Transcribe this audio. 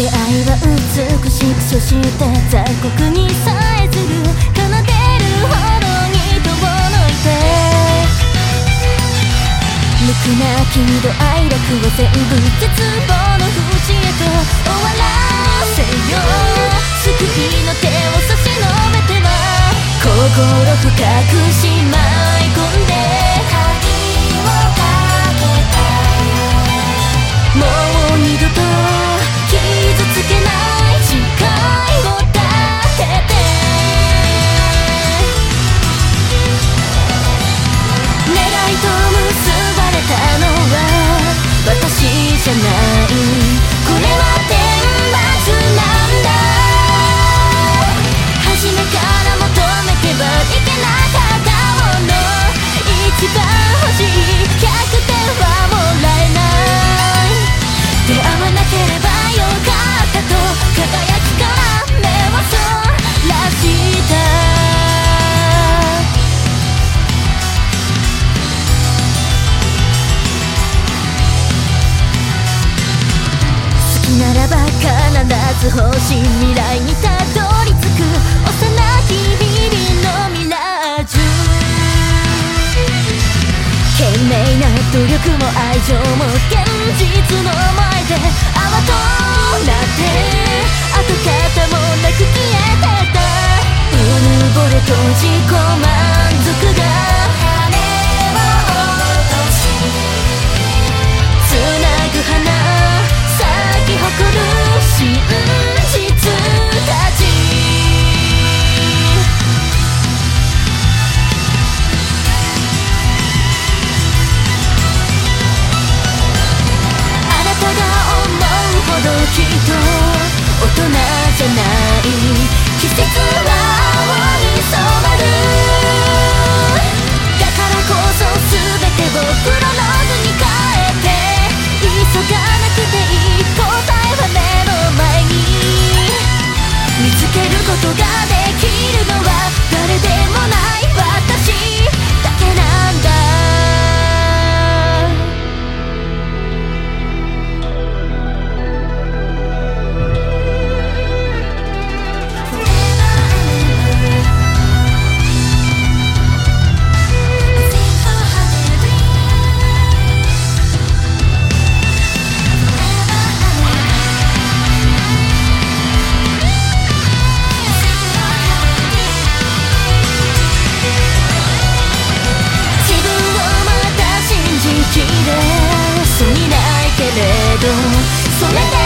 出会いは美しくそして残酷にさえずる奏でるほどに遠のいて。無垢な喜怒哀楽を全部絶望の淵へと終わらせよう。救いの手を差し伸べては心深くしな懸命な努力も愛情も現実の前で泡となって跡形もなく消えてた。うぬぼれと自己れどそれで